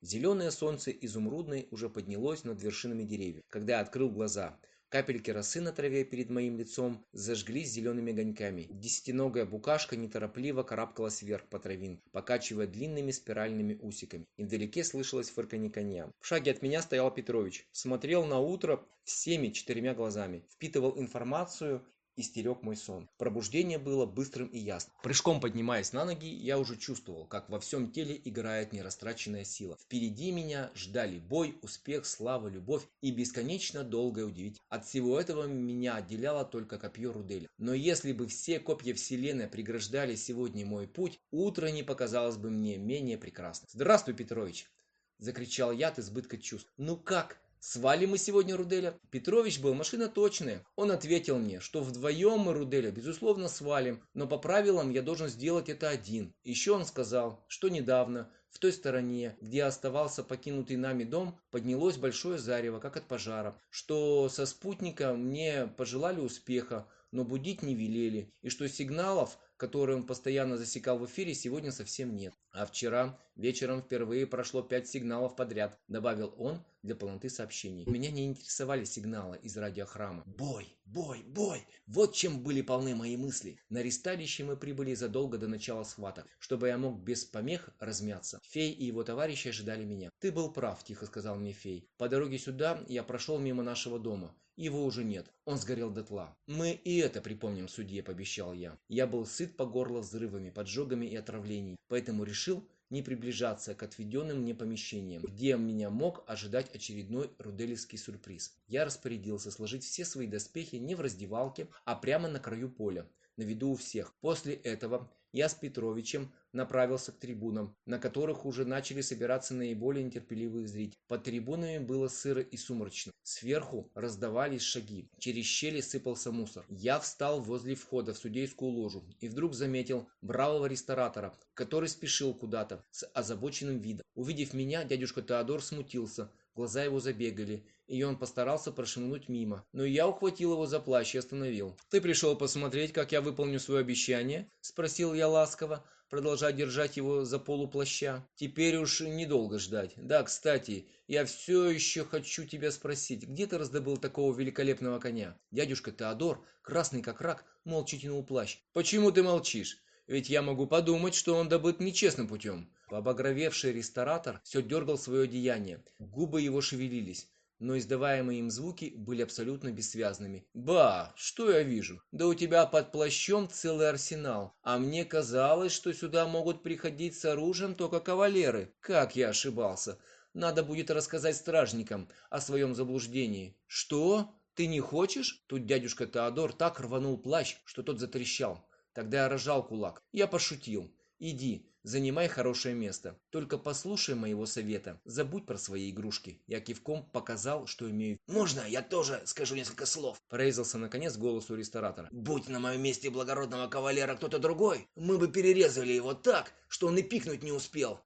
Зеленое солнце изумрудное уже поднялось над вершинами деревьев, когда я открыл глаза. Капельки росы на траве перед моим лицом зажглись зелеными огоньками. Десятиногая букашка неторопливо карабкалась вверх по травин, покачивая длинными спиральными усиками. И вдалеке слышалось фырканье коня. В шаге от меня стоял Петрович. Смотрел на утро всеми четырьмя глазами. Впитывал информацию Истерег мой сон. Пробуждение было быстрым и ясным. Прыжком поднимаясь на ноги, я уже чувствовал, как во всем теле играет нерастраченная сила. Впереди меня ждали бой, успех, слава, любовь и бесконечно долгое удивить. От всего этого меня отделяло только копье Руделя. Но если бы все копья вселенной преграждали сегодня мой путь, утро не показалось бы мне менее прекрасным. «Здравствуй, Петрович!» – закричал я от избытка чувств. «Ну как?» Свалим мы сегодня Руделя? Петрович был машина точная. Он ответил мне, что вдвоем мы Руделя, безусловно, свалим, но по правилам я должен сделать это один. Еще он сказал, что недавно в той стороне, где оставался покинутый нами дом, поднялось большое зарево, как от пожара, что со спутника мне пожелали успеха, но будить не велели, и что сигналов которые он постоянно засекал в эфире, сегодня совсем нет. А вчера вечером впервые прошло пять сигналов подряд, добавил он для полноты сообщений. Меня не интересовали сигналы из радиохрама. Бой! Бой, бой! Вот чем были полны мои мысли. На ресталище мы прибыли задолго до начала схваток, чтобы я мог без помех размяться. Фей и его товарищи ожидали меня. «Ты был прав», – тихо сказал мне Фей. «По дороге сюда я прошел мимо нашего дома. Его уже нет. Он сгорел дотла. Мы и это припомним судье, пообещал я. Я был сыт по горло взрывами, поджогами и отравлений, поэтому решил, не приближаться к отведенным мне помещениям, где меня мог ожидать очередной руделевский сюрприз. Я распорядился сложить все свои доспехи не в раздевалке, а прямо на краю поля, на виду у всех. После этого я с Петровичем направился к трибунам, на которых уже начали собираться наиболее нетерпеливые зрители. Под трибунами было сыро и сумрачно. Сверху раздавались шаги. Через щели сыпался мусор. Я встал возле входа в судейскую ложу и вдруг заметил бравого ресторатора, который спешил куда-то с озабоченным видом. Увидев меня, дядюшка Теодор смутился, Глаза его забегали, и он постарался прошмыгнуть мимо. Но я ухватил его за плащ и остановил. «Ты пришел посмотреть, как я выполню свое обещание?» – спросил я ласково, продолжая держать его за полуплаща. «Теперь уж недолго ждать. Да, кстати, я все еще хочу тебя спросить, где ты раздобыл такого великолепного коня?» Дядюшка Теодор, красный как рак, молча тянул плащ. «Почему ты молчишь? Ведь я могу подумать, что он добыт нечестным путем». Обогровевший ресторатор все дергал свое одеяние, Губы его шевелились, но издаваемые им звуки были абсолютно бессвязными. «Ба, что я вижу? Да у тебя под плащом целый арсенал. А мне казалось, что сюда могут приходить с оружием только кавалеры. Как я ошибался. Надо будет рассказать стражникам о своем заблуждении». «Что? Ты не хочешь?» Тут дядюшка Теодор так рванул плащ, что тот затрещал. Тогда я рожал кулак. «Я пошутил. Иди, Занимай хорошее место. Только послушай моего совета. Забудь про свои игрушки. Я кивком показал, что имею... Можно я тоже скажу несколько слов? Прорезался наконец голос у ресторатора. Будь на моем месте благородного кавалера кто-то другой, мы бы перерезали его так, что он и пикнуть не успел.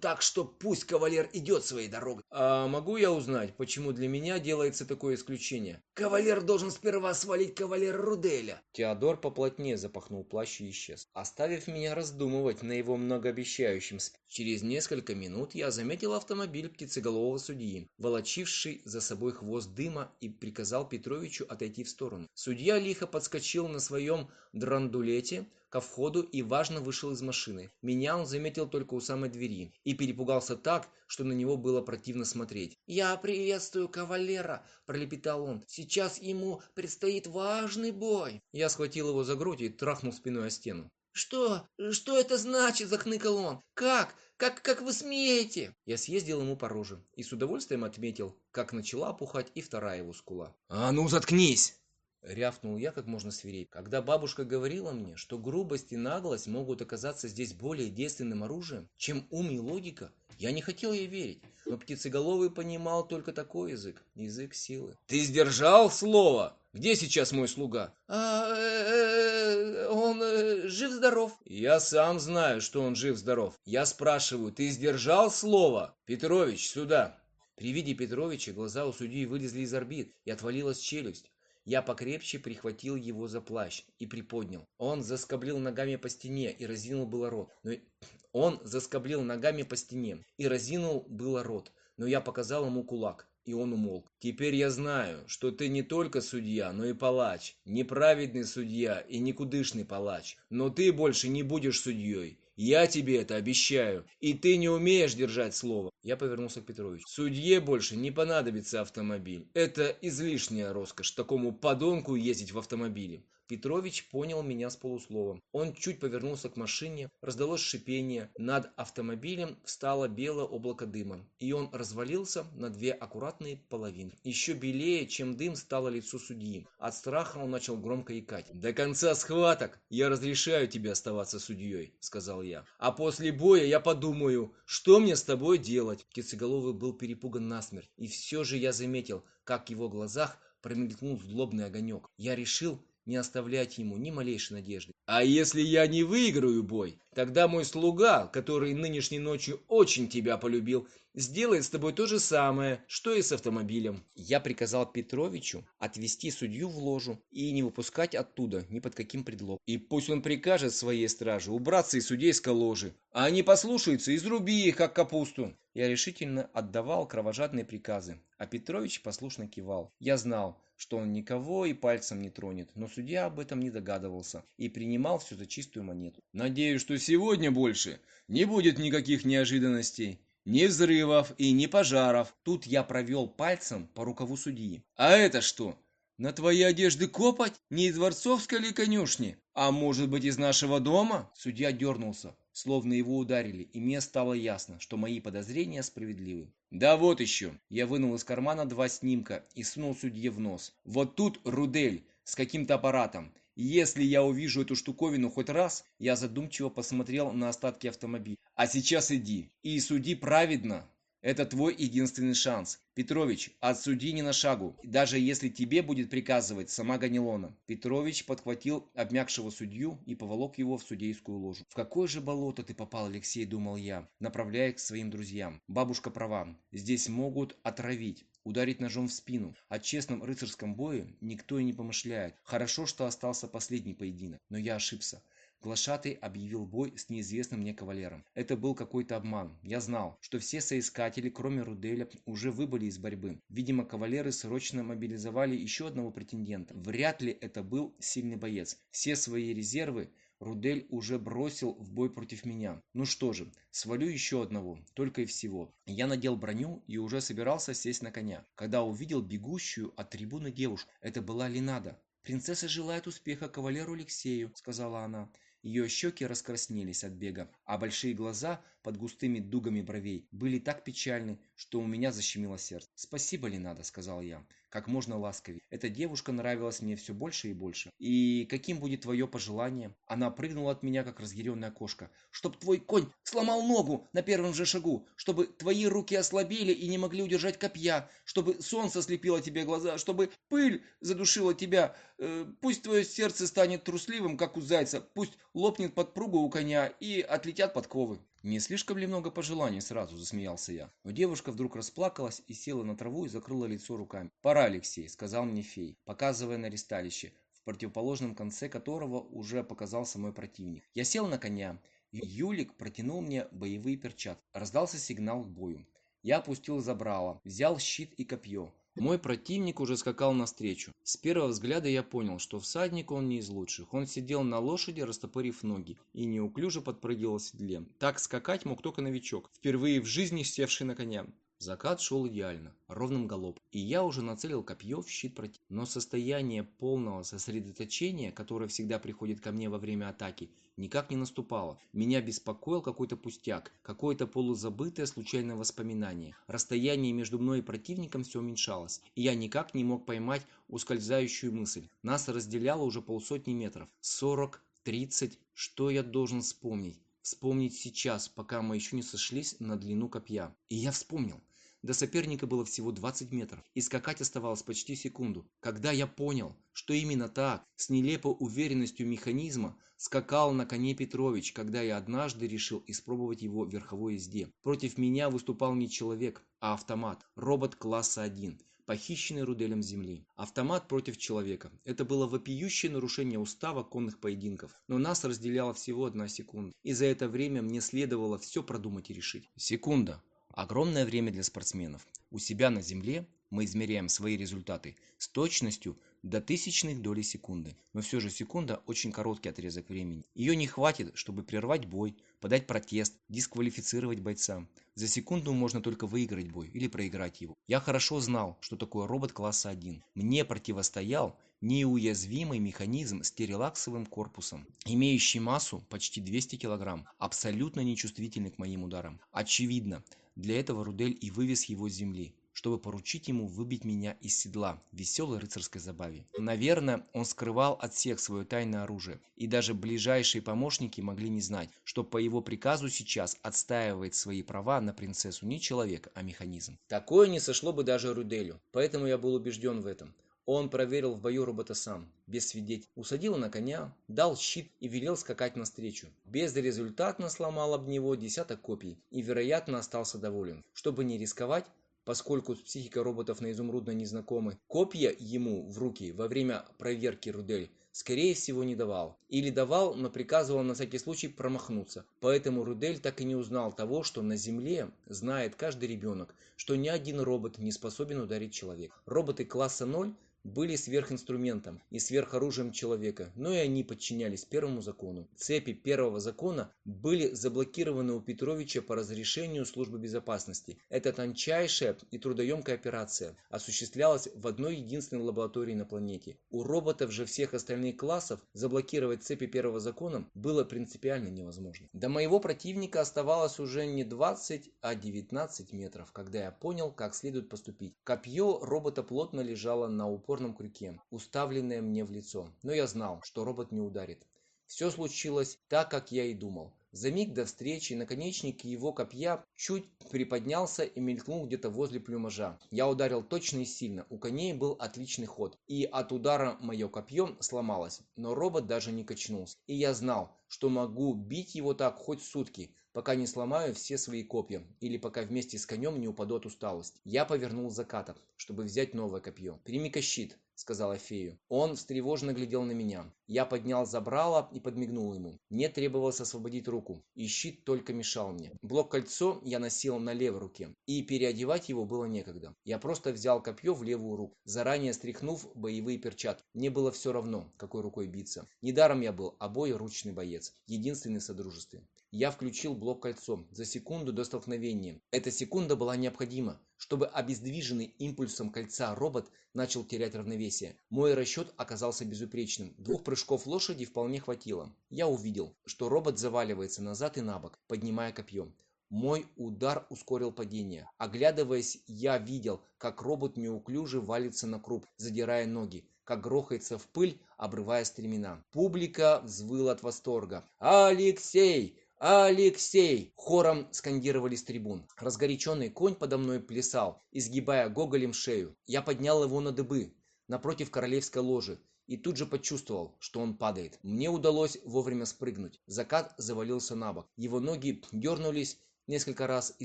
Так что пусть кавалер идет своей дорогой. А могу я узнать, почему для меня делается такое исключение? Кавалер должен сперва свалить кавалера Руделя. Теодор поплотнее запахнул плащ и исчез, оставив меня раздумывать на его много многообещающим. Через несколько минут я заметил автомобиль птицеголового судьи, волочивший за собой хвост дыма и приказал Петровичу отойти в сторону. Судья лихо подскочил на своем драндулете, ко входу и важно вышел из машины. Меня он заметил только у самой двери и перепугался так, что на него было противно смотреть. «Я приветствую кавалера!» – пролепетал он. «Сейчас ему предстоит важный бой!» Я схватил его за грудь и трахнул спиной о стену. Что? Что это значит?» – захныкал он. «Как? Как, как вы смеете?» Я съездил ему по роже и с удовольствием отметил, как начала опухать и вторая его скула. «А ну заткнись!» рявкнул я как можно свирепее. Когда бабушка говорила мне, что грубость и наглость могут оказаться здесь более действенным оружием, чем ум и логика, я не хотел ей верить. Но птицеголовый понимал только такой язык, язык силы. Ты сдержал слово? Где сейчас мой слуга? А, э, он э, жив-здоров. Я сам знаю, что он жив-здоров. Я спрашиваю, ты сдержал слово? Петрович, сюда. При виде Петровича глаза у судьи вылезли из орбит и отвалилась челюсть. Я покрепче прихватил его за плащ и приподнял. Он заскоблил ногами по стене и разинул было рот. Но... Он заскоблил ногами по стене и разинул было рот, но я показал ему кулак, и он умолк. «Теперь я знаю, что ты не только судья, но и палач, неправедный судья и никудышный палач, но ты больше не будешь судьей я тебе это обещаю. И ты не умеешь держать слово. Я повернулся к Петровичу. Судье больше не понадобится автомобиль. Это излишняя роскошь такому подонку ездить в автомобиле. Петрович понял меня с полусловом. Он чуть повернулся к машине, раздалось шипение. Над автомобилем встало белое облако дыма, и он развалился на две аккуратные половины. Еще белее, чем дым, стало лицо судьи. От страха он начал громко икать. «До конца схваток я разрешаю тебе оставаться судьей», — сказал я. «А после боя я подумаю, что мне с тобой делать?» Кицеголовый был перепуган насмерть, и все же я заметил, как в его глазах промелькнул злобный огонек. Я решил, не оставлять ему ни малейшей надежды. «А если я не выиграю бой, тогда мой слуга, который нынешней ночью очень тебя полюбил, сделает с тобой то же самое, что и с автомобилем». Я приказал Петровичу отвести судью в ложу и не выпускать оттуда ни под каким предлогом. И пусть он прикажет своей страже убраться из судейской ложи, а они послушаются, изруби их, как капусту. Я решительно отдавал кровожадные приказы, а Петрович послушно кивал. Я знал, что он никого и пальцем не тронет, но судья об этом не догадывался и принимал все за чистую монету. «Надеюсь, что сегодня больше не будет никаких неожиданностей». Ни взрывов и ни пожаров. Тут я провел пальцем по рукаву судьи. А это что? На твои одежды копать Не из дворцовской ли конюшни? А может быть из нашего дома? Судья дернулся словно его ударили, и мне стало ясно, что мои подозрения справедливы. «Да вот еще!» Я вынул из кармана два снимка и сунул судье в нос. «Вот тут Рудель с каким-то аппаратом. Если я увижу эту штуковину хоть раз, я задумчиво посмотрел на остатки автомобиля. А сейчас иди и суди праведно!» Это твой единственный шанс. Петрович, отсуди не на шагу, даже если тебе будет приказывать сама Ганилона. Петрович подхватил обмякшего судью и поволок его в судейскую ложу. В какое же болото ты попал, Алексей, думал я, направляясь к своим друзьям. Бабушка права, здесь могут отравить ударить ножом в спину. О честном рыцарском бою никто и не помышляет. Хорошо, что остался последний поединок, но я ошибся. Глашатый объявил бой с неизвестным мне кавалером. Это был какой-то обман. Я знал, что все соискатели, кроме Руделя, уже выбыли из борьбы. Видимо, кавалеры срочно мобилизовали еще одного претендента. Вряд ли это был сильный боец. Все свои резервы Рудель уже бросил в бой против меня. Ну что же, свалю еще одного, только и всего. Я надел броню и уже собирался сесть на коня, когда увидел бегущую от трибуны девушку. Это была Ленада. «Принцесса желает успеха кавалеру Алексею», — сказала она. Ее щеки раскраснелись от бега, а большие глаза под густыми дугами бровей были так печальны, что у меня защемило сердце. «Спасибо, ли надо, — сказал я, — «как можно ласковее. Эта девушка нравилась мне все больше и больше. И каким будет твое пожелание?» Она прыгнула от меня, как разъяренная кошка. «Чтоб твой конь сломал ногу на первом же шагу, чтобы твои руки ослабели и не могли удержать копья, чтобы солнце слепило тебе глаза, чтобы пыль задушила тебя, э, пусть твое сердце станет трусливым, как у зайца, пусть лопнет подпруга у коня и отлетят подковы». «Не слишком ли много пожеланий сразу?» – засмеялся я. Но девушка вдруг расплакалась и села на траву и закрыла лицо руками. «Пора, Алексей», – сказал мне фей, показывая на ресталище, в противоположном конце которого уже показался мой противник. Я сел на коня. и Юлик протянул мне боевые перчатки. Раздался сигнал к бою. Я опустил забрало, взял щит и копье. Мой противник уже скакал навстречу. С первого взгляда я понял, что всадник он не из лучших. Он сидел на лошади, растопырив ноги, и неуклюже подпрыгивал в седле. Так скакать мог только новичок, впервые в жизни севший на коня. Закат шел идеально, ровным галопом, и я уже нацелил копье в щит противника. Но состояние полного сосредоточения, которое всегда приходит ко мне во время атаки, никак не наступало. Меня беспокоил какой-то пустяк, какое-то полузабытое случайное воспоминание. Расстояние между мной и противником все уменьшалось, и я никак не мог поймать ускользающую мысль. Нас разделяло уже полсотни метров. 40, 30, что я должен вспомнить? вспомнить сейчас, пока мы еще не сошлись на длину копья. И я вспомнил. До соперника было всего 20 метров, и скакать оставалось почти секунду. Когда я понял, что именно так, с нелепой уверенностью механизма, скакал на коне Петрович, когда я однажды решил испробовать его верховой езде. Против меня выступал не человек, а автомат, робот класса 1 похищенной Руделем земли. Автомат против человека. Это было вопиющее нарушение устава конных поединков. Но нас разделяло всего одна секунда. И за это время мне следовало все продумать и решить. Секунда. Огромное время для спортсменов. У себя на земле мы измеряем свои результаты с точностью, до тысячных долей секунды. Но все же секунда – очень короткий отрезок времени. Ее не хватит, чтобы прервать бой, подать протест, дисквалифицировать бойца. За секунду можно только выиграть бой или проиграть его. Я хорошо знал, что такое робот класса 1. Мне противостоял неуязвимый механизм с терелаксовым корпусом, имеющий массу почти 200 кг, абсолютно нечувствительный к моим ударам. Очевидно, для этого Рудель и вывез его с земли чтобы поручить ему выбить меня из седла в веселой рыцарской забаве. Наверное, он скрывал от всех свое тайное оружие, и даже ближайшие помощники могли не знать, что по его приказу сейчас отстаивает свои права на принцессу не человек, а механизм. Такое не сошло бы даже Руделю, поэтому я был убежден в этом. Он проверил в бою робота сам, без свидетелей. Усадил на коня, дал щит и велел скакать навстречу. Безрезультатно сломал об него десяток копий и, вероятно, остался доволен. Чтобы не рисковать, поскольку психика роботов на Изумрудно незнакомы, копья ему в руки во время проверки Рудель скорее всего не давал. Или давал, но приказывал на всякий случай промахнуться. Поэтому Рудель так и не узнал того, что на Земле знает каждый ребенок, что ни один робот не способен ударить человека. Роботы класса 0 были сверхинструментом и сверхоружием человека, но и они подчинялись первому закону. Цепи первого закона были заблокированы у Петровича по разрешению службы безопасности. Это тончайшая и трудоемкая операция осуществлялась в одной единственной лаборатории на планете. У роботов же всех остальных классов заблокировать цепи первого закона было принципиально невозможно. До моего противника оставалось уже не 20, а 19 метров, когда я понял, как следует поступить. Копье робота плотно лежало на упор приборном крюке, уставленное мне в лицо. Но я знал, что робот не ударит. Все случилось так, как я и думал. За миг до встречи наконечник его копья чуть приподнялся и мелькнул где-то возле плюмажа. Я ударил точно и сильно, у коней был отличный ход, и от удара мое копье сломалось, но робот даже не качнулся. И я знал, что могу бить его так хоть сутки, пока не сломаю все свои копья, или пока вместе с конем не упаду от усталости. Я повернул заката, чтобы взять новое копье. «Прими-ка щит», — сказала фею. Он встревоженно глядел на меня. Я поднял забрало и подмигнул ему. Мне требовалось освободить руку, и щит только мешал мне. Блок-кольцо я носил на левой руке, и переодевать его было некогда. Я просто взял копье в левую руку, заранее стряхнув боевые перчатки. Мне было все равно, какой рукой биться. Недаром я был обоеручный боец, единственный в содружестве. Я включил блок кольцом за секунду до столкновения. Эта секунда была необходима, чтобы обездвиженный импульсом кольца робот начал терять равновесие. Мой расчет оказался безупречным. Двух прыжков лошади вполне хватило. Я увидел, что робот заваливается назад и на бок, поднимая копье. Мой удар ускорил падение. Оглядываясь, я видел, как робот неуклюже валится на круп, задирая ноги, как грохается в пыль, обрывая стремена. Публика взвыла от восторга. «Алексей! «Алексей!» – хором скандировали с трибун. Разгоряченный конь подо мной плясал, изгибая гоголем шею. Я поднял его на дыбы, напротив королевской ложи, и тут же почувствовал, что он падает. Мне удалось вовремя спрыгнуть. Закат завалился на бок. Его ноги дернулись, Несколько раз и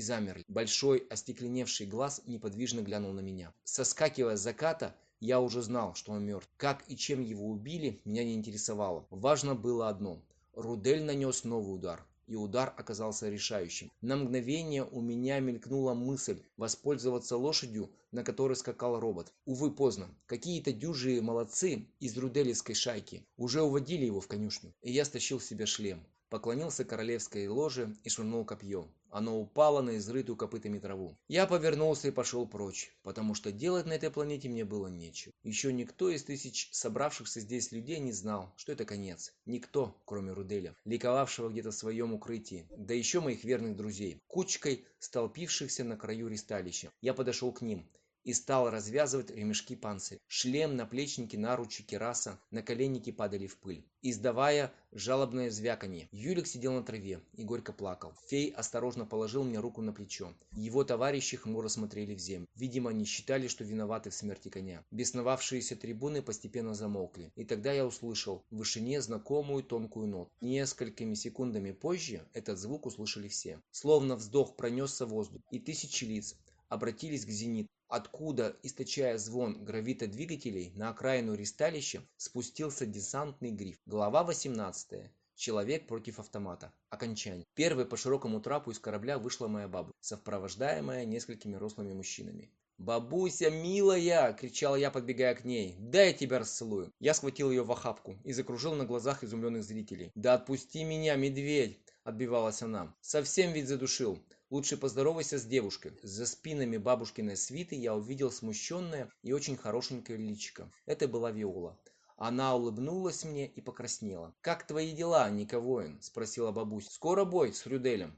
замерли. Большой, остекленевший глаз неподвижно глянул на меня. Соскакивая с заката, я уже знал, что он мертв. Как и чем его убили, меня не интересовало. Важно было одно. Рудель нанес новый удар и удар оказался решающим. На мгновение у меня мелькнула мысль воспользоваться лошадью, на которой скакал робот. Увы, поздно. Какие-то дюжие молодцы из руделевской шайки уже уводили его в конюшню, и я стащил себе шлем поклонился королевской ложе и швырнул копье. Оно упало на изрытую копытами траву. Я повернулся и пошел прочь, потому что делать на этой планете мне было нечего. Еще никто из тысяч собравшихся здесь людей не знал, что это конец. Никто, кроме Руделя, ликовавшего где-то в своем укрытии, да еще моих верных друзей, кучкой столпившихся на краю ристалища. Я подошел к ним и стал развязывать ремешки панциря. Шлем, наплечники, наручи, кераса, наколенники падали в пыль, издавая жалобное звяканье. Юлик сидел на траве и горько плакал. Фей осторожно положил мне руку на плечо. Его товарищи хмуро смотрели в землю. Видимо, они считали, что виноваты в смерти коня. Бесновавшиеся трибуны постепенно замолкли. И тогда я услышал в вышине знакомую тонкую ноту. Несколькими секундами позже этот звук услышали все. Словно вздох пронесся воздух, и тысячи лиц обратились к зениту откуда, источая звон гравитодвигателей на окраину ристалища, спустился десантный гриф. Глава 18. Человек против автомата. Окончание. Первой по широкому трапу из корабля вышла моя баба, сопровождаемая несколькими рослыми мужчинами. «Бабуся, милая!» – кричал я, подбегая к ней. «Дай я тебя расцелую!» Я схватил ее в охапку и закружил на глазах изумленных зрителей. «Да отпусти меня, медведь!» – отбивалась она. «Совсем ведь задушил!» Лучше поздоровайся с девушкой. За спинами бабушкиной свиты я увидел смущенное и очень хорошенькое личико. Это была Виола. Она улыбнулась мне и покраснела. «Как твои дела, Ника Воин?» – спросила бабусь. «Скоро бой с Рюделем».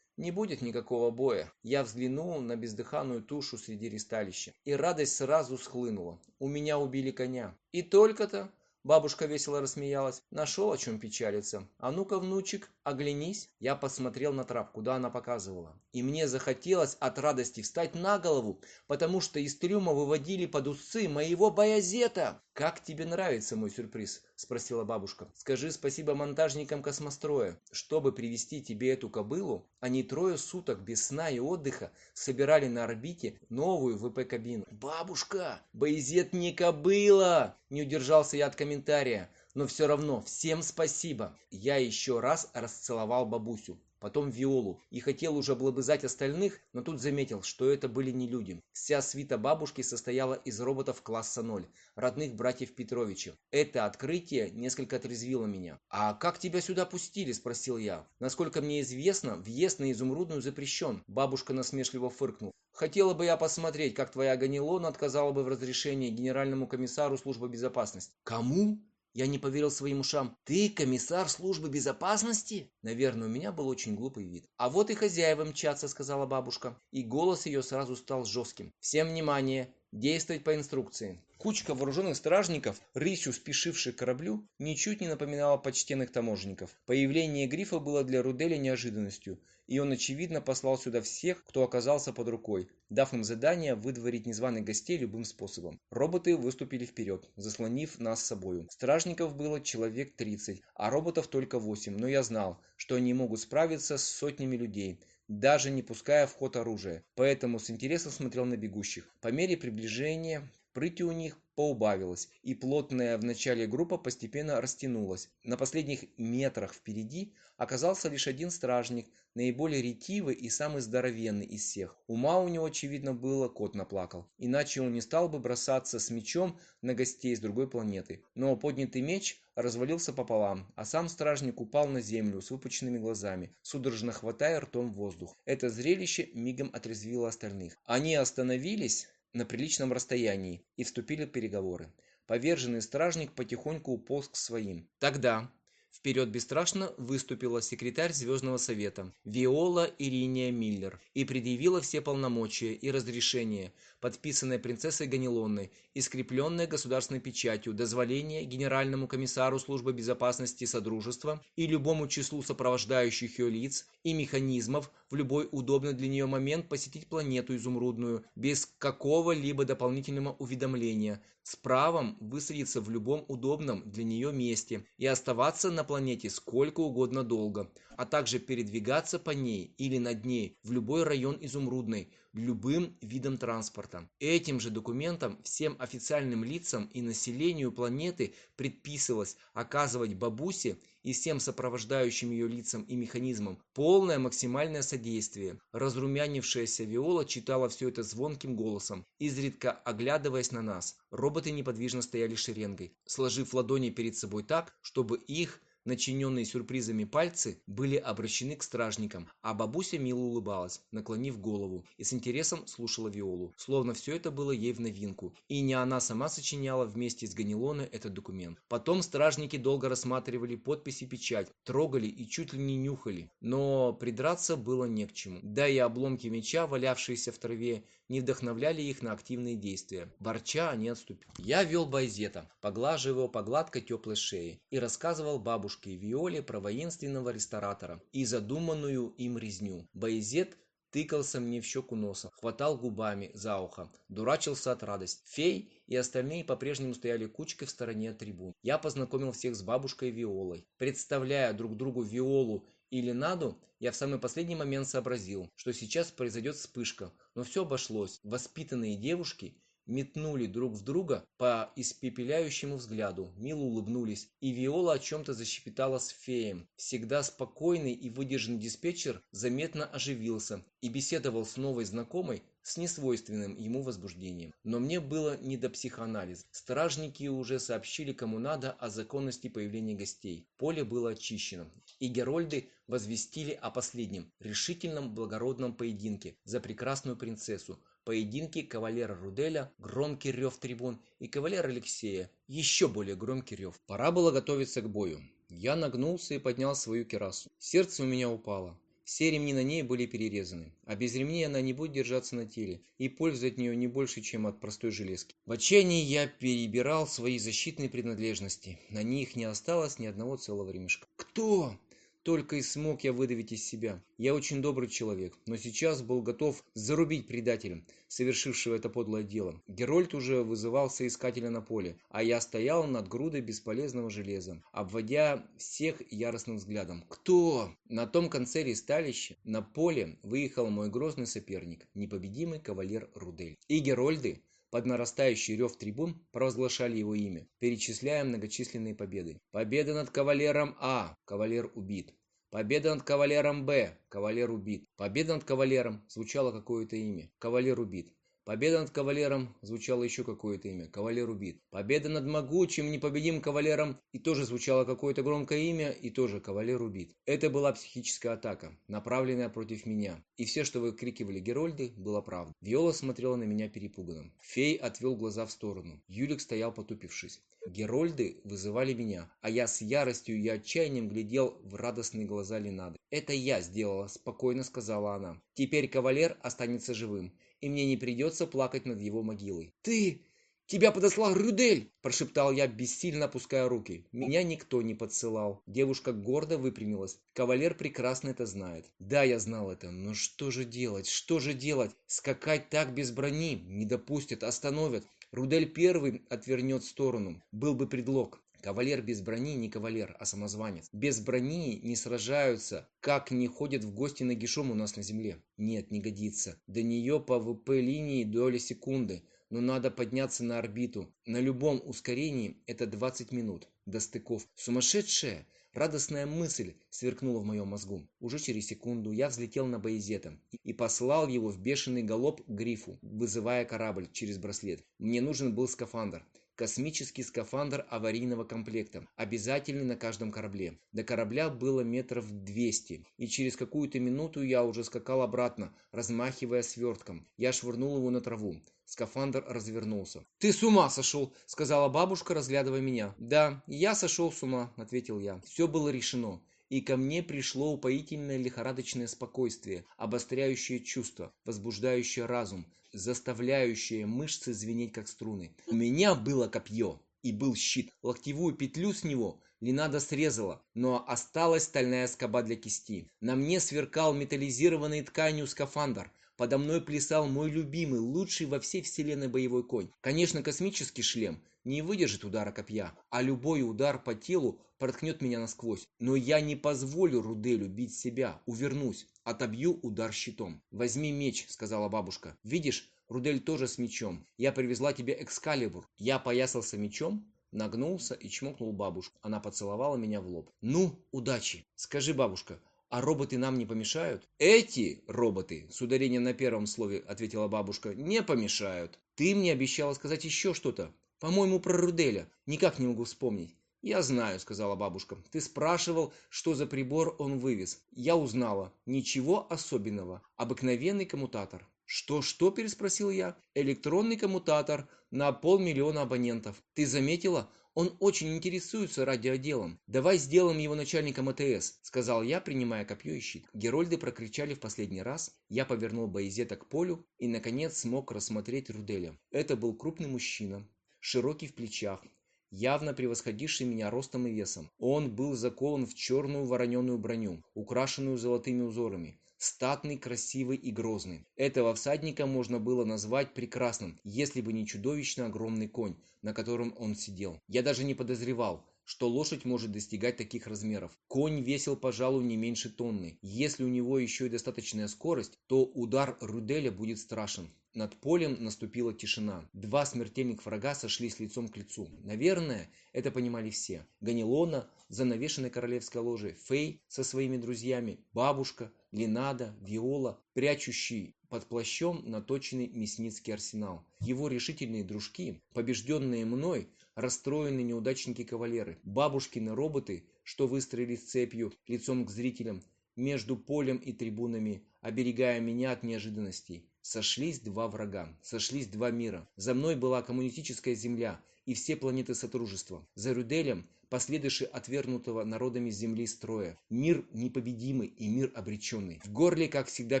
«Не будет никакого боя». Я взглянул на бездыханную тушу среди ресталища. И радость сразу схлынула. У меня убили коня. «И только-то?» Бабушка весело рассмеялась. Нашел, о чем печалиться. А ну-ка, внучек, оглянись. Я посмотрел на трап, куда она показывала. И мне захотелось от радости встать на голову, потому что из трюма выводили под усы моего боязета. «Как тебе нравится мой сюрприз?» – спросила бабушка. «Скажи спасибо монтажникам космостроя. Чтобы привести тебе эту кобылу, они трое суток без сна и отдыха собирали на орбите новую ВП-кабину». «Бабушка, боезет не кобыла!» – не удержался я от комментария. Но все равно всем спасибо. Я еще раз расцеловал бабусю потом Виолу, и хотел уже облобызать остальных, но тут заметил, что это были не люди. Вся свита бабушки состояла из роботов класса 0, родных братьев Петровича. Это открытие несколько отрезвило меня. «А как тебя сюда пустили?» – спросил я. «Насколько мне известно, въезд на Изумрудную запрещен», – бабушка насмешливо фыркнула. Хотела бы я посмотреть, как твоя Ганилона отказала бы в разрешении генеральному комиссару службы безопасности. Кому? Я не поверил своим ушам. «Ты комиссар службы безопасности?» Наверное, у меня был очень глупый вид. «А вот и хозяева мчатся», — сказала бабушка. И голос ее сразу стал жестким. «Всем внимание! действовать по инструкции. Кучка вооруженных стражников, рысью спешивших к кораблю, ничуть не напоминала почтенных таможенников. Появление Грифа было для Руделя неожиданностью, и он, очевидно, послал сюда всех, кто оказался под рукой, дав им задание выдворить незваных гостей любым способом. Роботы выступили вперед, заслонив нас собою. Стражников было человек 30, а роботов только 8, но я знал, что они могут справиться с сотнями людей – даже не пуская в ход оружие, поэтому с интересом смотрел на бегущих. По мере приближения Прыти у них поубавилось, и плотная в начале группа постепенно растянулась. На последних метрах впереди оказался лишь один стражник, наиболее ретивый и самый здоровенный из всех. Ума у него, очевидно, было, кот наплакал. Иначе он не стал бы бросаться с мечом на гостей с другой планеты. Но поднятый меч развалился пополам, а сам стражник упал на землю с выпученными глазами, судорожно хватая ртом воздух. Это зрелище мигом отрезвило остальных. Они остановились на приличном расстоянии и вступили в переговоры. Поверженный стражник потихоньку уполз к своим. Тогда вперед бесстрашно выступила секретарь Звездного Совета Виола Ириния Миллер и предъявила все полномочия и разрешения, подписанное принцессой Ганилонной и скрепленное государственной печатью, дозволение Генеральному комиссару Службы безопасности Содружества и любому числу сопровождающих ее лиц и механизмов в любой удобный для нее момент посетить планету изумрудную без какого-либо дополнительного уведомления, с правом высадиться в любом удобном для нее месте и оставаться на планете сколько угодно долго, а также передвигаться по ней или над ней в любой район изумрудной, любым видом транспорта. Этим же документом всем официальным лицам и населению планеты предписывалось оказывать бабусе и всем сопровождающим ее лицам и механизмам полное максимальное содействие. Разрумянившаяся Виола читала все это звонким голосом, изредка оглядываясь на нас. Роботы неподвижно стояли шеренгой, сложив ладони перед собой так, чтобы их Начиненные сюрпризами пальцы были обращены к стражникам, а бабуся мило улыбалась, наклонив голову, и с интересом слушала Виолу, словно все это было ей в новинку, и не она сама сочиняла вместе с Ганилоной этот документ. Потом стражники долго рассматривали подписи печать, трогали и чуть ли не нюхали, но придраться было не к чему. Да и обломки меча, валявшиеся в траве, не вдохновляли их на активные действия. Ворча они отступили. Я вел Байзета, поглаживая его по гладкой теплой шее, и рассказывал бабушке, девушке виоли про воинственного ресторатора и задуманную им резню. Боязет тыкался мне в щеку носа, хватал губами за ухо, дурачился от радости. Фей и остальные по-прежнему стояли кучкой в стороне от трибун. Я познакомил всех с бабушкой Виолой. Представляя друг другу Виолу или Наду, я в самый последний момент сообразил, что сейчас произойдет вспышка, но все обошлось. Воспитанные девушки – метнули друг в друга по испепеляющему взгляду, мило улыбнулись, и Виола о чем-то защепетала с феем. Всегда спокойный и выдержанный диспетчер заметно оживился и беседовал с новой знакомой с несвойственным ему возбуждением. Но мне было не до психоанализ. Стражники уже сообщили кому надо о законности появления гостей. Поле было очищено, и Герольды возвестили о последнем, решительном благородном поединке за прекрасную принцессу – поединке кавалера Руделя, громкий рев трибун, и кавалер Алексея, еще более громкий рев. Пора было готовиться к бою. Я нагнулся и поднял свою керасу. Сердце у меня упало. Все ремни на ней были перерезаны, а без ремней она не будет держаться на теле, и пользы от нее не больше, чем от простой железки. В отчаянии я перебирал свои защитные принадлежности. На них не осталось ни одного целого ремешка. «Кто?» только и смог я выдавить из себя. Я очень добрый человек, но сейчас был готов зарубить предателя, совершившего это подлое дело. Герольд уже вызывался искателя на поле, а я стоял над грудой бесполезного железа, обводя всех яростным взглядом. «Кто?» На том конце ресталища на поле выехал мой грозный соперник, непобедимый кавалер Рудель. И Герольды под нарастающий рев трибун провозглашали его имя, перечисляя многочисленные победы. Победа над кавалером А. Кавалер убит. Победа над кавалером Б. Кавалер убит. Победа над кавалером звучало какое-то имя. Кавалер убит. Победа над кавалером звучало еще какое-то имя. Кавалер убит. Победа над могучим, непобедимым кавалером и тоже звучало какое-то громкое имя, и тоже кавалер убит. Это была психическая атака, направленная против меня. И все, что выкрикивали Герольды, было правда. Виола смотрела на меня перепуганным. Фей отвел глаза в сторону. Юлик стоял потупившись. Герольды вызывали меня, а я с яростью и отчаянием глядел в радостные глаза Ленады. «Это я сделала», – спокойно сказала она. «Теперь кавалер останется живым, и мне не придется плакать над его могилой. «Ты! Тебя подослал Рюдель!» – прошептал я, бессильно опуская руки. «Меня никто не подсылал». Девушка гордо выпрямилась. Кавалер прекрасно это знает. «Да, я знал это, но что же делать? Что же делать? Скакать так без брони? Не допустят, остановят. Рудель первый отвернет сторону. Был бы предлог. Кавалер без брони не кавалер, а самозванец. Без брони не сражаются, как не ходят в гости на Гишом у нас на земле. Нет, не годится. До нее по ВП линии доли секунды, но надо подняться на орбиту. На любом ускорении это 20 минут до стыков. Сумасшедшая! Радостная мысль сверкнула в моем мозгу. Уже через секунду я взлетел на боезетом и послал его в бешеный галоп к грифу, вызывая корабль через браслет. Мне нужен был скафандр космический скафандр аварийного комплекта, обязательный на каждом корабле. До корабля было метров 200, и через какую-то минуту я уже скакал обратно, размахивая свертком. Я швырнул его на траву. Скафандр развернулся. «Ты с ума сошел!» — сказала бабушка, разглядывая меня. «Да, я сошел с ума», — ответил я. «Все было решено и ко мне пришло упоительное лихорадочное спокойствие, обостряющее чувство, возбуждающее разум, заставляющая мышцы звенеть как струны. У меня было копье и был щит. Локтевую петлю с него Ленада срезала, но осталась стальная скоба для кисти. На мне сверкал металлизированный тканью скафандр. Подо мной плясал мой любимый, лучший во всей вселенной боевой конь. Конечно, космический шлем, не выдержит удара копья, а любой удар по телу проткнет меня насквозь. Но я не позволю Руделю бить себя, увернусь, отобью удар щитом. «Возьми меч», — сказала бабушка. «Видишь, Рудель тоже с мечом. Я привезла тебе Экскалибур». Я поясался мечом, нагнулся и чмокнул бабушку. Она поцеловала меня в лоб. «Ну, удачи!» «Скажи, бабушка, а роботы нам не помешают?» «Эти роботы», с ударением на первом слове ответила бабушка, «не помешают». «Ты мне обещала сказать еще что-то», по-моему, про Руделя. Никак не могу вспомнить. Я знаю, сказала бабушка. Ты спрашивал, что за прибор он вывез. Я узнала. Ничего особенного. Обыкновенный коммутатор. «Что-что?» – переспросил я. «Электронный коммутатор на полмиллиона абонентов. Ты заметила? Он очень интересуется радиоделом. Давай сделаем его начальником АТС», – сказал я, принимая копье и щит. Герольды прокричали в последний раз. Я повернул Боязета к полю и, наконец, смог рассмотреть Руделя. Это был крупный мужчина, широкий в плечах, явно превосходивший меня ростом и весом. Он был закован в черную вороненую броню, украшенную золотыми узорами, статный, красивый и грозный. Этого всадника можно было назвать прекрасным, если бы не чудовищно огромный конь, на котором он сидел. Я даже не подозревал, что лошадь может достигать таких размеров. Конь весил, пожалуй, не меньше тонны. Если у него еще и достаточная скорость, то удар Руделя будет страшен. Над полем наступила тишина. Два смертельных врага сошлись лицом к лицу. Наверное, это понимали все. Ганилона, занавешенной королевской ложей, Фей со своими друзьями, бабушка, Ленада, Виола, прячущий под плащом наточенный мясницкий арсенал. Его решительные дружки, побежденные мной, расстроенные неудачники-кавалеры, бабушкины роботы, что выстроились цепью лицом к зрителям, между полем и трибунами, оберегая меня от неожиданностей. Сошлись два врага, сошлись два мира. За мной была коммунистическая земля, и все планеты Сотрудничества, за Рюделем, последующий отвергнутого народами земли строя. Мир непобедимый и мир обреченный. В горле, как всегда,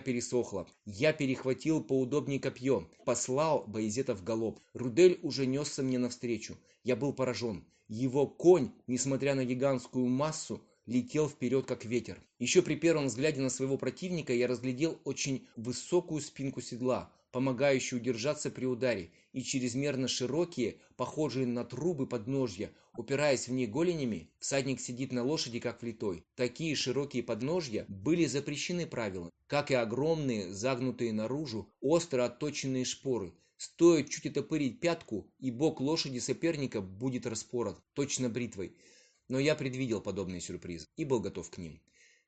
пересохло. Я перехватил поудобнее копье, послал Боязета в галоп. Рудель уже несся мне навстречу. Я был поражен. Его конь, несмотря на гигантскую массу, летел вперед, как ветер. Еще при первом взгляде на своего противника я разглядел очень высокую спинку седла, помогающую удержаться при ударе, и чрезмерно широкие, похожие на трубы подножья, упираясь в ней голенями, всадник сидит на лошади как влитой. Такие широкие подножья были запрещены правилами, как и огромные, загнутые наружу, остро отточенные шпоры. Стоит чуть отопырить пятку, и бок лошади соперника будет распорот, точно бритвой. Но я предвидел подобные сюрпризы и был готов к ним.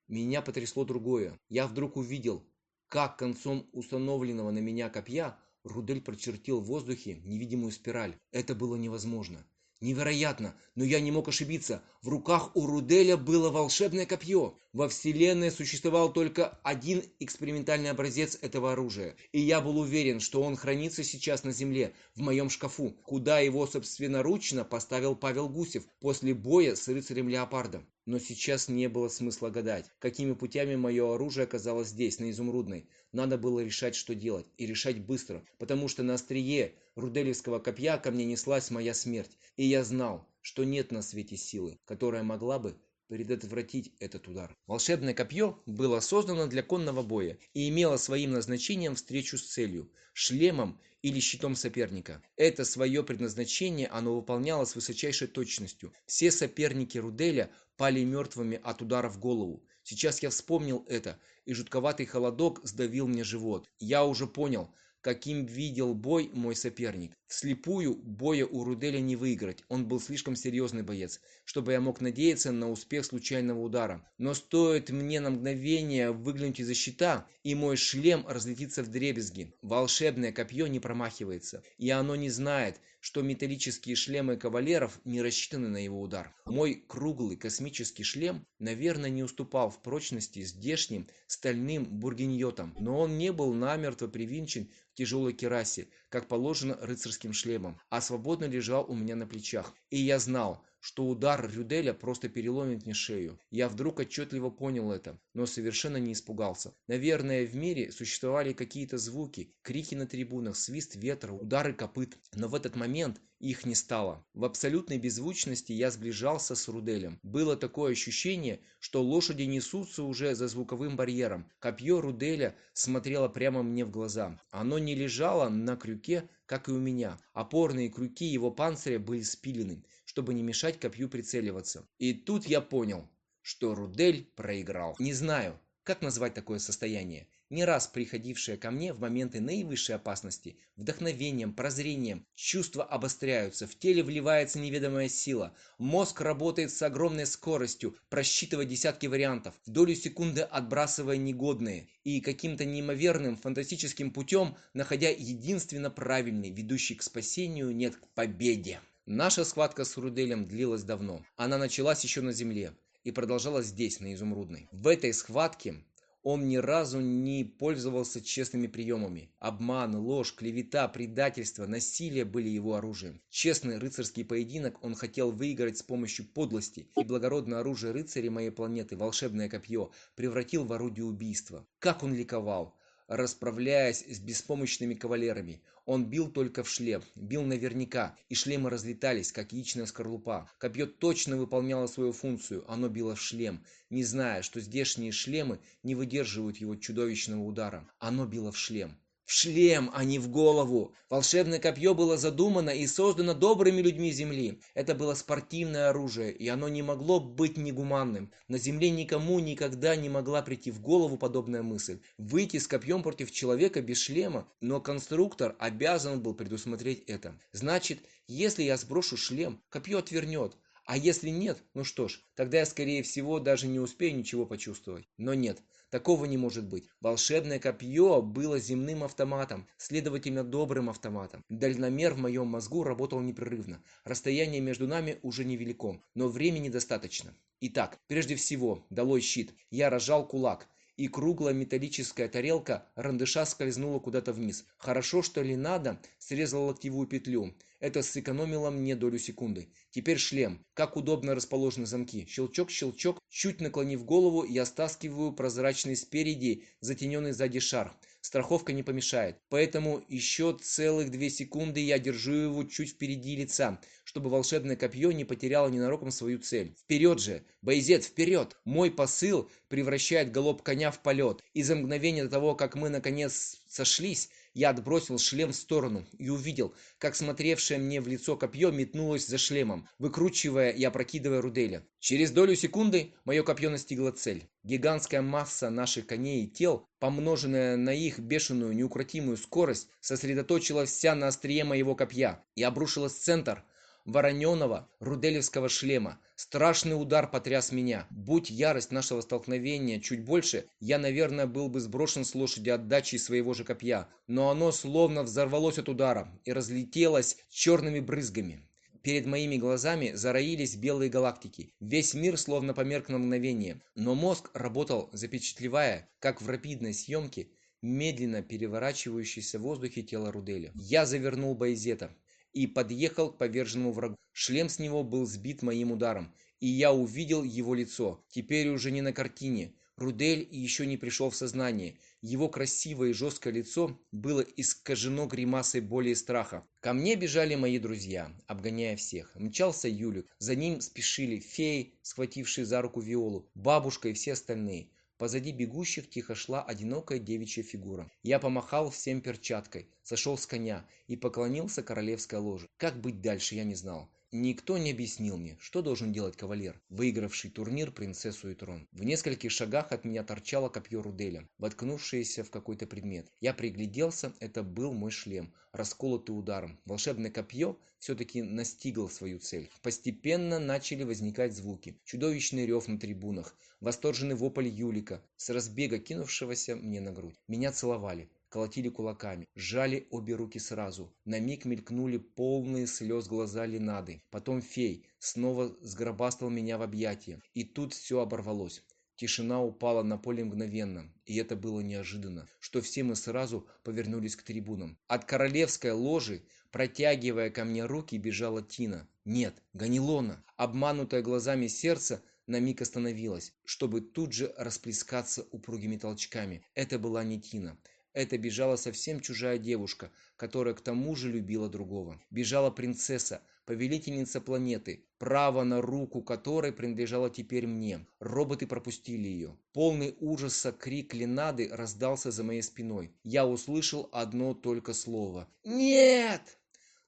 Меня потрясло другое. Я вдруг увидел, как концом установленного на меня копья Рудель прочертил в воздухе невидимую спираль. Это было невозможно. Невероятно, но я не мог ошибиться. В руках у Руделя было волшебное копье. Во Вселенной существовал только один экспериментальный образец этого оружия. И я был уверен, что он хранится сейчас на Земле, в моем шкафу, куда его собственноручно поставил Павел Гусев после боя с рыцарем Леопардом. Но сейчас не было смысла гадать, какими путями мое оружие оказалось здесь, на Изумрудной. Надо было решать, что делать, и решать быстро, потому что на острие Руделевского копья ко мне неслась моя смерть, и я знал, что нет на свете силы, которая могла бы предотвратить этот удар. Волшебное копье было создано для конного боя и имело своим назначением встречу с целью, шлемом или щитом соперника. Это свое предназначение оно выполняло с высочайшей точностью. Все соперники Руделя пали мертвыми от удара в голову. Сейчас я вспомнил это, и жутковатый холодок сдавил мне живот. Я уже понял, каким видел бой мой соперник. Вслепую боя у Руделя не выиграть, он был слишком серьезный боец, чтобы я мог надеяться на успех случайного удара. Но стоит мне на мгновение выглянуть из-за щита, и мой шлем разлетится в дребезги. Волшебное копье не промахивается, и оно не знает, что металлические шлемы кавалеров не рассчитаны на его удар. Мой круглый космический шлем, наверное, не уступал в прочности здешним стальным бургиньотам, но он не был намертво привинчен к тяжелой керасе, как положено рыцарским шлемом, а свободно лежал у меня на плечах. И я знал, что удар Рюделя просто переломит мне шею. Я вдруг отчетливо понял это, но совершенно не испугался. Наверное, в мире существовали какие-то звуки, крики на трибунах, свист ветра, удары копыт. Но в этот момент их не стало. В абсолютной беззвучности я сближался с Руделем. Было такое ощущение, что лошади несутся уже за звуковым барьером. Копье Руделя смотрело прямо мне в глаза. Оно не лежало на крюке, как и у меня. Опорные крюки его панциря были спилены чтобы не мешать копью прицеливаться. И тут я понял, что Рудель проиграл. Не знаю, как назвать такое состояние, не раз приходившее ко мне в моменты наивысшей опасности, вдохновением, прозрением, чувства обостряются, в теле вливается неведомая сила, мозг работает с огромной скоростью, просчитывая десятки вариантов, в долю секунды отбрасывая негодные и каким-то неимоверным фантастическим путем, находя единственно правильный, ведущий к спасению, нет, к победе. Наша схватка с Руделем длилась давно. Она началась еще на земле и продолжалась здесь, на Изумрудной. В этой схватке он ни разу не пользовался честными приемами. Обман, ложь, клевета, предательство, насилие были его оружием. Честный рыцарский поединок он хотел выиграть с помощью подлости, и благородное оружие рыцарей моей планеты, волшебное копье, превратил в орудие убийства. Как он ликовал! расправляясь с беспомощными кавалерами. Он бил только в шлем, бил наверняка, и шлемы разлетались, как яичная скорлупа. Копье точно выполняло свою функцию, оно било в шлем, не зная, что здешние шлемы не выдерживают его чудовищного удара. Оно било в шлем в шлем, а не в голову. Волшебное копье было задумано и создано добрыми людьми Земли. Это было спортивное оружие, и оно не могло быть негуманным. На Земле никому никогда не могла прийти в голову подобная мысль. Выйти с копьем против человека без шлема, но конструктор обязан был предусмотреть это. Значит, если я сброшу шлем, копье отвернет. А если нет, ну что ж, тогда я скорее всего даже не успею ничего почувствовать. Но нет, Такого не может быть. Волшебное копье было земным автоматом, следовательно, добрым автоматом. Дальномер в моем мозгу работал непрерывно. Расстояние между нами уже невелико, но времени достаточно. Итак, прежде всего, долой щит. Я разжал кулак, и круглая металлическая тарелка рандыша скользнула куда-то вниз. Хорошо, что Ленада срезала локтевую петлю. Это сэкономило мне долю секунды. Теперь шлем. Как удобно расположены замки. Щелчок, щелчок. Чуть наклонив голову, я стаскиваю прозрачный спереди, затененный сзади шар. Страховка не помешает. Поэтому еще целых две секунды я держу его чуть впереди лица, чтобы волшебное копье не потеряло ненароком свою цель. Вперед же! Боязет, вперед! Мой посыл превращает голоб коня в полет. И за мгновение до того, как мы наконец сошлись, я отбросил шлем в сторону и увидел, как смотревшее мне в лицо копье метнулось за шлемом, выкручивая и опрокидывая Руделя. Через долю секунды мое копье настигло цель. Гигантская масса наших коней и тел, помноженная на их бешеную неукротимую скорость, сосредоточилась вся на острие моего копья и обрушилась в центр – вороненого руделевского шлема. Страшный удар потряс меня. Будь ярость нашего столкновения чуть больше, я, наверное, был бы сброшен с лошади отдачей своего же копья. Но оно словно взорвалось от удара и разлетелось черными брызгами. Перед моими глазами зароились белые галактики. Весь мир словно померк на мгновение. Но мозг работал, запечатлевая, как в рапидной съемке, медленно переворачивающееся в воздухе тело Руделя. Я завернул Байзета и подъехал к поверженному врагу. Шлем с него был сбит моим ударом, и я увидел его лицо, теперь уже не на картине. Рудель еще не пришел в сознание. Его красивое и жесткое лицо было искажено гримасой боли и страха. Ко мне бежали мои друзья, обгоняя всех. Мчался Юлик. За ним спешили феи, схватившие за руку Виолу, бабушка и все остальные. Позади бегущих тихо шла одинокая девичья фигура. Я помахал всем перчаткой, сошел с коня и поклонился королевской ложе. Как быть дальше, я не знал. Никто не объяснил мне, что должен делать кавалер, выигравший турнир «Принцессу и трон». В нескольких шагах от меня торчало копье Руделя, воткнувшееся в какой-то предмет. Я пригляделся, это был мой шлем, расколотый ударом. Волшебное копье все-таки настигло свою цель. Постепенно начали возникать звуки. Чудовищный рев на трибунах, восторженный вопль Юлика, с разбега кинувшегося мне на грудь. Меня целовали колотили кулаками, сжали обе руки сразу. На миг мелькнули полные слез глаза Ленады. Потом фей снова сгробастал меня в объятия. И тут все оборвалось. Тишина упала на поле мгновенно, и это было неожиданно, что все мы сразу повернулись к трибунам. От королевской ложи, протягивая ко мне руки, бежала Тина. Нет, Ганилона, Обманутое глазами сердце, на миг остановилось, чтобы тут же расплескаться упругими толчками. Это была не Тина. Это бежала совсем чужая девушка, которая к тому же любила другого. Бежала принцесса, повелительница планеты, право на руку которой принадлежало теперь мне. Роботы пропустили ее. Полный ужаса крик Ленады раздался за моей спиной. Я услышал одно только слово. «Нет!»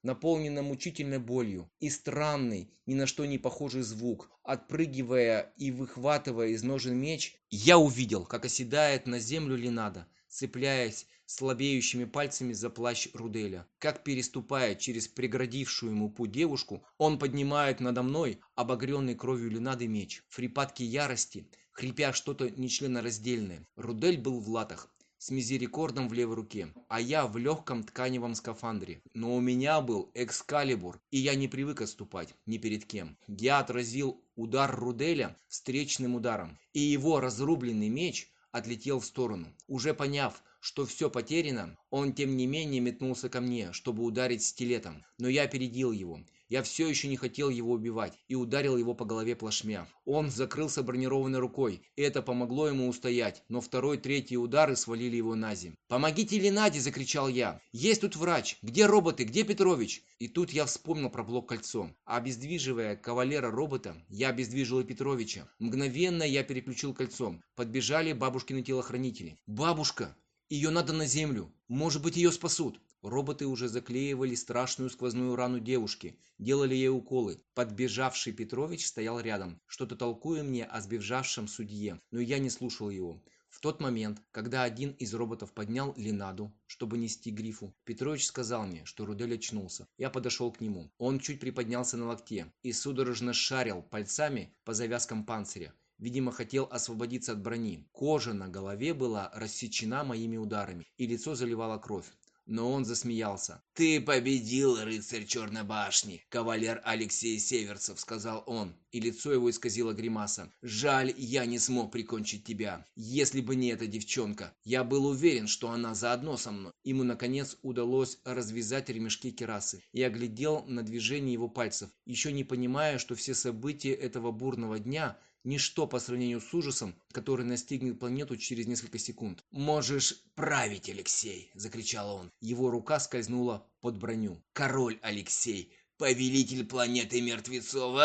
наполнена мучительной болью, и странный, ни на что не похожий звук. Отпрыгивая и выхватывая из ножен меч, я увидел, как оседает на землю Ленада, цепляясь слабеющими пальцами за плащ Руделя. Как переступая через преградившую ему путь девушку, он поднимает надо мной обогренный кровью Ленады меч. В припадке ярости, хрипя что-то нечленораздельное, Рудель был в латах, с мизерикордом в левой руке, а я в легком тканевом скафандре. Но у меня был экскалибур, и я не привык отступать ни перед кем. Я отразил удар Руделя встречным ударом, и его разрубленный меч – отлетел в сторону. Уже поняв, что все потеряно, он тем не менее метнулся ко мне, чтобы ударить стилетом, но я опередил его я все еще не хотел его убивать и ударил его по голове плашмя. Он закрылся бронированной рукой, и это помогло ему устоять, но второй, третий удары свалили его на землю. «Помогите Ленаде!» – закричал я. «Есть тут врач! Где роботы? Где Петрович?» И тут я вспомнил про блок кольцом. Обездвиживая кавалера робота, я обездвижил и Петровича. Мгновенно я переключил кольцом. Подбежали бабушкины телохранители. «Бабушка! Ее надо на землю! Может быть, ее спасут!» Роботы уже заклеивали страшную сквозную рану девушки, делали ей уколы. Подбежавший Петрович стоял рядом, что-то толкуя мне о сбежавшем судье, но я не слушал его. В тот момент, когда один из роботов поднял Ленаду, чтобы нести грифу, Петрович сказал мне, что Рудель очнулся. Я подошел к нему. Он чуть приподнялся на локте и судорожно шарил пальцами по завязкам панциря. Видимо, хотел освободиться от брони. Кожа на голове была рассечена моими ударами, и лицо заливало кровь. Но он засмеялся. «Ты победил, рыцарь Черной башни!» «Кавалер Алексей Северцев», — сказал он. И лицо его исказило гримаса. «Жаль, я не смог прикончить тебя. Если бы не эта девчонка. Я был уверен, что она заодно со мной». Ему, наконец, удалось развязать ремешки керасы. Я глядел на движение его пальцев, еще не понимая, что все события этого бурного дня — ничто по сравнению с ужасом, который настигнет планету через несколько секунд. «Можешь править, Алексей!» – закричал он. Его рука скользнула под броню. «Король Алексей! Повелитель планеты мертвецов!»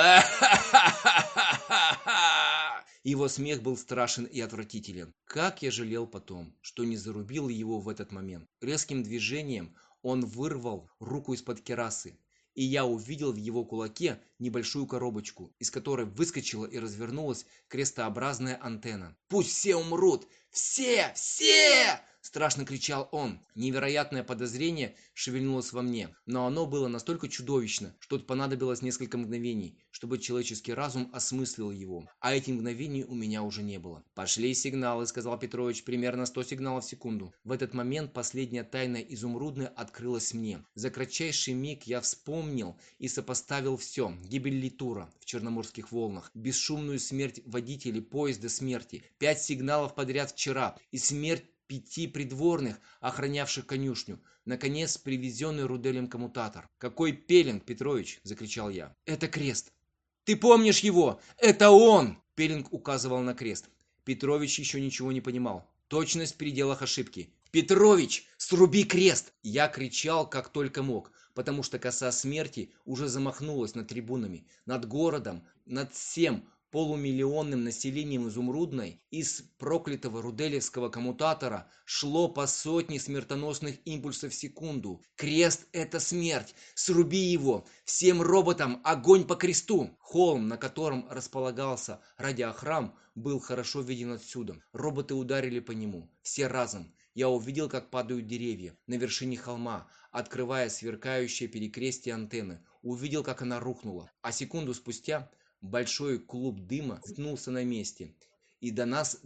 Его смех был страшен и отвратителен. Как я жалел потом, что не зарубил его в этот момент. Резким движением он вырвал руку из-под керасы и я увидел в его кулаке небольшую коробочку, из которой выскочила и развернулась крестообразная антенна. «Пусть все умрут! Все! Все!» – страшно кричал он. Невероятное подозрение шевельнулось во мне, но оно было настолько чудовищно, что понадобилось несколько мгновений, чтобы человеческий разум осмыслил его, а этих мгновений у меня уже не было. «Пошли сигналы», – сказал Петрович, – «примерно 100 сигналов в секунду». В этот момент последняя тайна изумрудная открылась мне. За кратчайший миг я вспомнил и сопоставил все – гибель Литура, черноморских волнах, бесшумную смерть водителей поезда смерти, пять сигналов подряд вчера и смерть пяти придворных, охранявших конюшню, наконец привезенный Руделем коммутатор. «Какой Пелинг, Петрович!» – закричал я. «Это крест!» «Ты помнишь его? Это он!» – Пелинг указывал на крест. Петрович еще ничего не понимал. Точность в пределах ошибки. «Петрович, сруби крест!» Я кричал, как только мог потому что коса смерти уже замахнулась над трибунами, над городом, над всем полумиллионным населением Изумрудной из проклятого руделевского коммутатора шло по сотне смертоносных импульсов в секунду. Крест — это смерть! Сруби его! Всем роботам огонь по кресту! Холм, на котором располагался радиохрам, был хорошо виден отсюда. Роботы ударили по нему. Все разом. Я увидел, как падают деревья на вершине холма, открывая сверкающее перекрестие антенны. Увидел, как она рухнула. А секунду спустя большой клуб дыма взметнулся на месте, и до нас